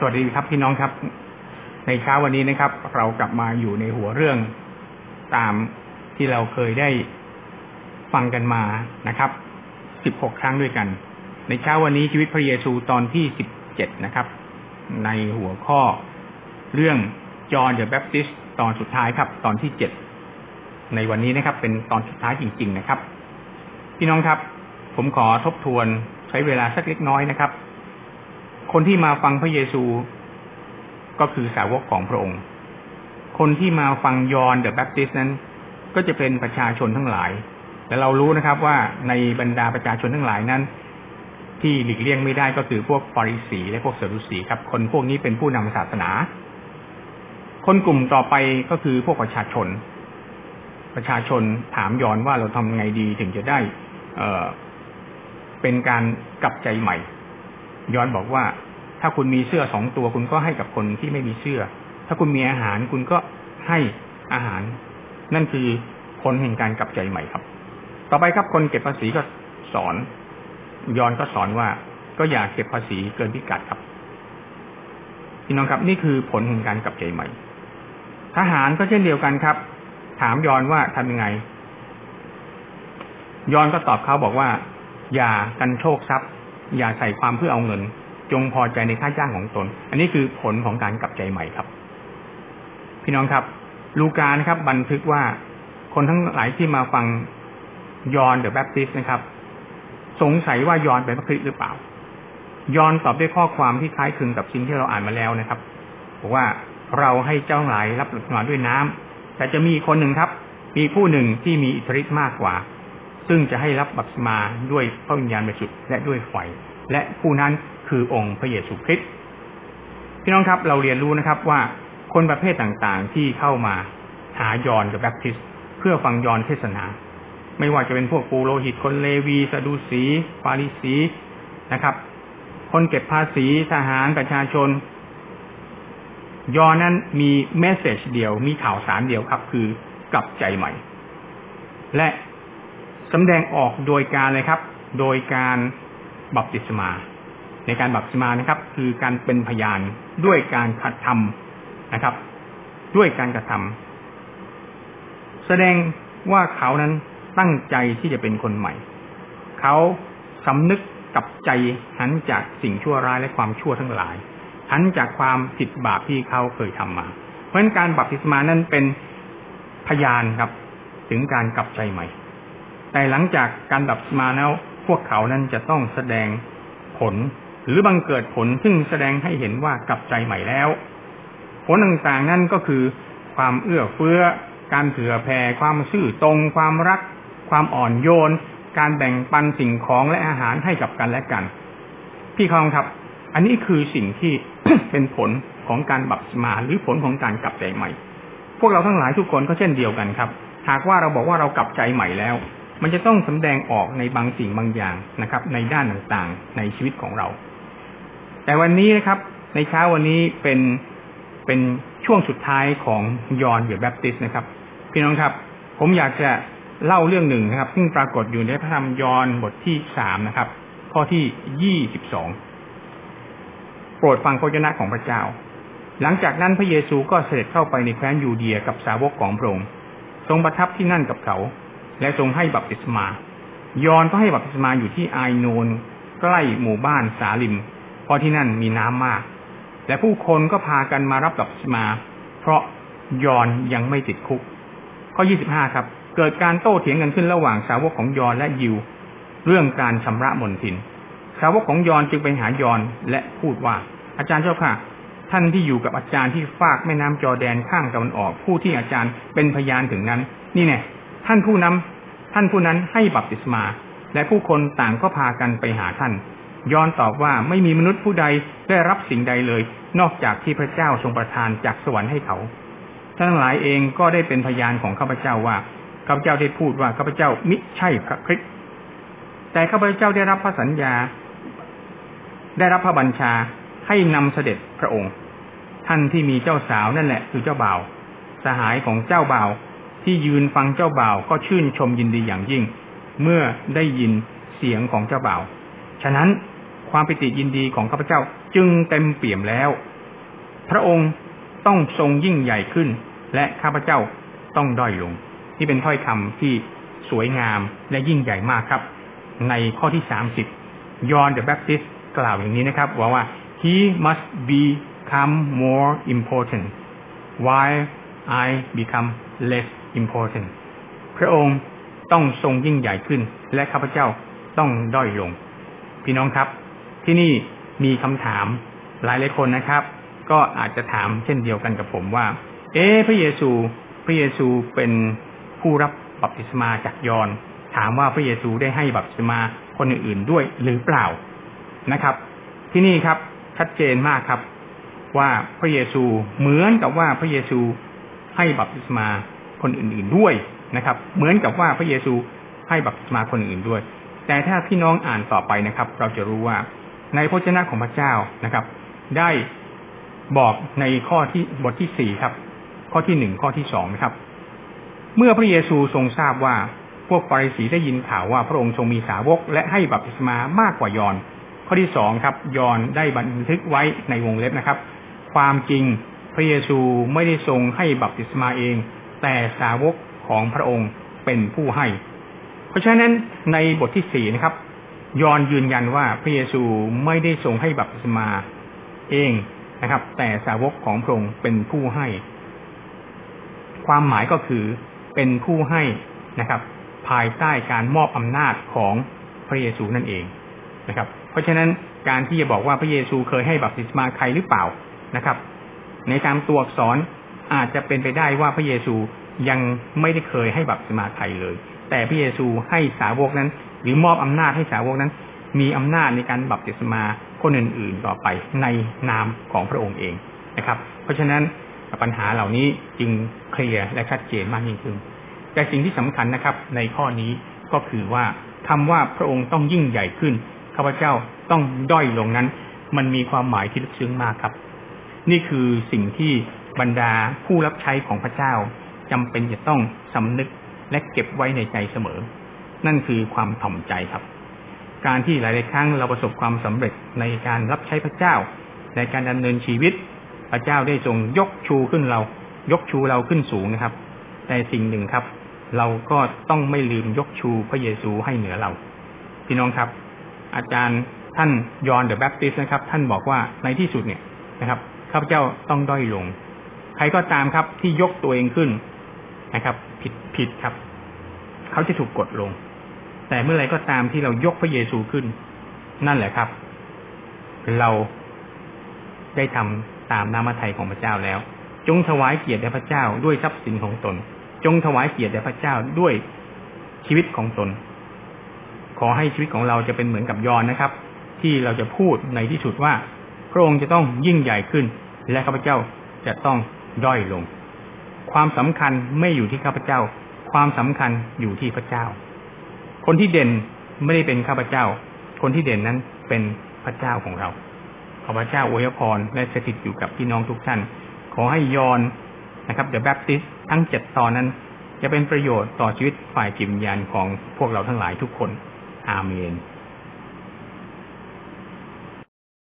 สวัสดีครับพี่น้องครับ ในเช้าวันนี้นะครับ เรากลับมาอยู่ในหัวเรื่องตามที่เราเคยได้ฟังกันมานะครับสิบหกครั้งด้วยกัน ในเช้าวันนี้ชีวิตพระเยซูตอนที่สิบเจ็ดนะครับ ในหัวข้อเรื่องจอห์นเดอะแบปติสตอนสุดท้ายครับ ตอนที่เจ็ดในวันนี้นะครับ เป็นตอนสุดท้ายจริง ๆ นะครับ พี่น้องครับ ผมขอทบทวนใช้เวลาสักเล็กน้อยนะครับ คนที่มาฟังพระเยซูก็คือสาวกของพระองค์ คนที่มาฟังยอนเดอะแบปติสนั้น ก็จะเป็นประชาชนทั้งหลายและเรารู้นะครับว่าในบรรดาประชาชนทั้งหลายนั้น ที่หลีกเลี่ยงไม่ได้ก็คือพวกฟาริสีและพวกเซรุสีครับ คนพวกนี้เป็นผู้นำศาสนา คนกลุ่มต่อไปก็คือพวกประชาชน ประชาชนถามยอนว่าเราทำไงดีถึงจะได้ เเป็นการกลับใจใหม่ยอนบอกว่า ถ้าคุณมีเสื้อสองตัวคุณก็ให้กับคนที่ไม่มีเสื้อ ถ้าคุณมีอาหารคุณก็ให้อาหาร นั่นคือผลแห่งการกลับใจใหม่ครับ ต่อไปครับคนเก็บภาษีก็สอน ยอนก็สอนว่า ก็อย่าเก็บภาษีเกินพิกัดครับพี่น้องครับ นี่คือผลแห่งการกลับใจใหม่ ทหารก็เช่นเดียวกันครับ ถามยอนว่าทำยังไง ยอนก็ตอบเขาบอกว่า อย่ากันโชคทรัพย์ อย่าใส่ความเพื่อเอาเงิน จงพอใจในค่าจ้างของตน อันนี้คือผลของการกลับใจใหม่ครับ พี่น้องครับ ลูกานะครับ บันทึกว่าคนทั้งหลายที่มาฟังยอนเดอะแบปติสนะครับ สงสัยว่ายอนเป็นพระคริสต์หรือเปล่ายอนตอบด้วยข้อความที่คล้ายคลึงกับสิ่งที่เราอ่านมาแล้วนะครับบอกว่าเราให้เจ้าหลายรับหลักฐานด้วยน้ำแต่จะมีคนหนึ่งครับ มีผู้หนึ่งที่มีอิทธิฤทธิ์มากกว่า ซึ่งจะให้รับบัพติศมาด้วยพระวิญญาณบริสุทธิ์และด้วยไฟและผู้นั้น คือองค์พระเยซูคริสต์พี่น้องครับเราเรียนรู้นะครับว่าคนประเภทต่างๆที่เข้ามาหายอนกับแบปติสเพื่อฟังยอนเทศนา ไม่ว่าจะเป็นพวกปูโรหิตคนเลวีสะดุสีฟาริสีนะครับ คนเก็บภาษีทหารประชาชน ยอนนั้นมีเมสเซจเดียวมีข่าวสารเดียวครับ คือกลับใจใหม่ และสำแดงออกโดยการเลยครับ โดยการบัพติศมา ในการบัพติศมานะครับ คือการเป็นพยานด้วยการกระทำนะครับ ด้วยการกระทำแสดงว่าเขานั้นตั้งใจที่จะเป็นคนใหม่ เขาสำนึกกับใจหันจากสิ่งชั่วร้ายและความชั่วทั้งหลาย หันจากความผิดบาปที่เขาเคยทำมา เพราะฉะนั้นการบัพติศมานั้นเป็นพยานครับ ถึงการกลับใจใหม่ แต่หลังจากการบัพติศมาแล้วพวกเขานั้นจะต้องแสดงผล หรือบังเกิดผลซึ่งแสดงให้เห็นว่ากลับใจใหม่แล้ว ผลต่างๆนั่นก็คือ ความเอื้อเฟื้อ การเผื่อแผ่ความซื่อตรง ความรัก ความอ่อนโยน การแบ่งปันสิ่งของและอาหารให้กับกันและกัน พี่คองครับ อันนี้คือสิ่งที่เป็นผลของการบัพติมาหรือผลของการกลับใจใหม่ พวกเราทั้งหลายทุกคนก็เช่นเดียวกันครับ หากว่าเราบอกว่าเรากลับใจใหม่แล้ว มันจะต้องสำแดงออกในบางสิ่งบางอย่างนะครับ ในด้านต่างๆ ในชีวิตของเรา แต่วันนี้นะครับ ในเช้าวันนี้เป็นเป็นช่วงสุดท้ายของยอห์นหรือแบปติสนะครับ พี่น้องครับ ผมอยากจะเล่าเรื่องหนึ่งนะครับ ซึ่งปรากฏอยู่ในพระธรรมยอห์นบทที่สามนะครับ ข้อที่ยี่สิบสองโปรดฟังพระเจ้าของพระเจ้า หลังจากนั้นพระเยซูก็เสด็จเข้าไปในแคว้นยูเดียกับสาวกของพระองค์ทรงประทับที่นั่นกับเขา และทรงให้บัพติศมายอห์นก็ให้บัพติศมาอยู่ที่ไอโนน ใกล้หมู่บ้านสาลิม เพราะที่นั่นมีน้ำมาก และผู้คนก็พากันมารับบัพติศมา เพราะยอนยังไม่ติดคุก ข้อ 25 ครับ เกิดการโต้เถียงกันขึ้นระหว่างสาวกของยอนและยิว เรื่องการชำระมนทิน สาวกของยอนจึงไปหายอนและพูดว่า อาจารย์เจ้าค่ะ ท่านที่อยู่กับอาจารย์ที่ฟากแม่น้ำจอแดนข้างตะวันออก ผู้ที่อาจารย์เป็นพยานถึงนั้น นี่แน่ท่านผู้นำท่านผู้นั้นให้บัพติศมา และผู้คนต่างก็พากันไปหาท่าน ยอนตอบว่าไม่มีมนุษย์ผู้ใดได้รับสิ่งใดเลย นอกจากที่พระเจ้าทรงประทานจากสวรรค์ให้เขาท่านหลายเองก็ได้เป็นพยานของข้าพเจ้าว่าข้าพเจ้าได้พูดว่าข้าพเจ้ามิใช่พระคริสต์แต่ข้าพเจ้าได้รับพระสัญญา ได้รับพระบัญชาให้นำเสด็จพระองค์ ท่านที่มีเจ้าสาวนั่นแหละคือเจ้าบ่าวสหายของเจ้าบ่าวที่ยืนฟังเจ้าบ่าวก็ชื่นชมยินดีอย่างยิ่ง เมื่อได้ยินเสียงของเจ้าบ่าว ฉะนั้นความปิติยินดีของข้าพเจ้าจึงเต็มเปี่ยมแล้ว พระองค์ต้องทรงยิ่งใหญ่ขึ้น และข้าพเจ้าต้องด้อยลงนี่เป็นถ้อยคำที่สวยงามและยิ่งใหญ่มากครับ ในข้อที่สามสิบยอห์นเดอะแบปติสกล่าวอย่างนี้นะครับว่าว่า he must become more important while I become less important พระองค์ต้องทรงยิ่งใหญ่ขึ้น และข้าพเจ้าต้องด้อยลง พี่น้องครับ ที่นี่มีคำถามหลายหลายคนนะครับ ก็อาจจะถามเช่นเดียวกันกับผมว่า เอ๊พระเยซู พระเยซูเป็นผู้รับบัพติศมาจากยอนถามว่าพระเยซูได้ให้บัพติศมาคนอื่นๆด้วยหรือเปล่านะครับ ที่นี่ครับชัดเจนมากครับ ว่าพระเยซูเหมือนกับว่าพระเยซูให้บัพติศมาคนอื่นๆด้วยนะครับ เหมือนกับว่าพระเยซูให้บัพติศมาคนอื่นด้วย แต่ถ้าพี่น้องอ่านต่อไปนะครับ เราจะรู้ว่าในพระเจ้าของพระเจ้านะครับ ได้บอกในข้อที่บทที่สี่ครับ ข้อที่หนึ่งข้อที่สองนะครับ เมื่อพระเยซูทรงทราบว่าพวกฟาริสีได้ยินข่าวว่าพระองค์ทรงมีสาวก และให้บัพติศมามากกว่ายอน ข้อที่สองครับ ยอนได้บันทึกไว้ในวงเล็บนะครับ ความจริงพระเยซูไม่ได้ทรงให้บัพติศมาเอง แต่สาวกของพระองค์เป็นผู้ให้ เพราะฉะนั้นในบทที่สี่นะครับ ยอนยืนยันว่าพระเยซูไม่ได้ทรงให้บัพติศมาเองนะครับ แต่สาวกของพระองค์เป็นผู้ให้ ความหมายก็คือเป็นผู้ให้นะครับ ภายใต้การมอบอำนาจของพระเยซูนั่นเองนะครับ เพราะฉะนั้นการที่จะบอกว่าพระเยซูเคยให้บัพติศมาใครหรือเปล่านะครับ ในตามตัวอักษรอาจจะเป็นไปได้ว่าพระเยซูยังไม่ได้เคยให้บัพติศมาใครเลย แต่พระเยซูให้สาวกนั้น หรือมอบอำนาจให้สาวกนั้น มีอำนาจในการบัพติศมาคนอื่น ๆ ต่อไปในนามของพระองค์เองนะครับ เพราะฉะนั้นปัญหาเหล่านี้จึงเคลียร์และชัดเจนมากยิ่งขึ้น แต่สิ่งที่สำคัญนะครับ ในข้อนี้ก็คือว่าคำว่าพระองค์ต้องยิ่งใหญ่ขึ้นข้าพเจ้าต้องด้อยลงนั้น มันมีความหมายที่ลึกซึ้งมากครับ นี่คือสิ่งที่บรรดาผู้รับใช้ของพระเจ้าจำเป็นจะต้องสำนึก และเก็บไว้ในใจเสมอ นั่นคือความถ่อมใจครับ การที่หลายๆครั้งเราประสบความสำเร็จในการรับใช้พระเจ้า ในการดำเนินชีวิต พระเจ้าได้ทรงยกชูขึ้นเรา ยกชูเราขึ้นสูงนะครับ แต่สิ่งหนึ่งครับ เราก็ต้องไม่ลืมยกชูพระเยซูให้เหนือเรา พี่น้องครับ อาจารย์ท่านยอนเดอะแบปติสนะครับ ท่านบอกว่าในที่สุดเนี่ยนะครับข้าพเจ้าต้องด้อยลง ใครก็ตามครับที่ยกตัวเองขึ้น นะครับ ผิดผิดครับ เขาจะถูกกดลง แต่เมื่อไรก็ตามที่เรายกพระเยซูขึ้น นั่นแหละครับ เราได้ทำตามน้ำพระทัยของพระเจ้าแล้ว จงถวายเกียรติแด่พระเจ้าด้วยทรัพย์สินของตน จงถวายเกียรติแด่พระเจ้าด้วยชีวิตของตน ขอให้ชีวิตของเราจะเป็นเหมือนกับยอนนะครับ ที่เราจะพูดในที่สุดว่าพระองค์จะต้องยิ่งใหญ่ขึ้น และข้าพเจ้าจะต้องด้อยลง ความสำคัญไม่อยู่ที่ข้าพเจ้า ความสำคัญอยู่ที่พระเจ้า คนที่เด่นไม่ได้เป็นข้าพเจ้า คนที่เด่นนั้นเป็นพระเจ้าของเราขอพระเจ้าอวยพรและสถิตอยู่กับพี่น้องทุกท่าน ขอให้ยอนนะครับเดอะแบปติสทั้งเจ็ดตอนนั้น จะเป็นประโยชน์ต่อชีวิตฝ่ายจิตวิญญาณของพวกเราทั้งหลายทุกคน อาเมน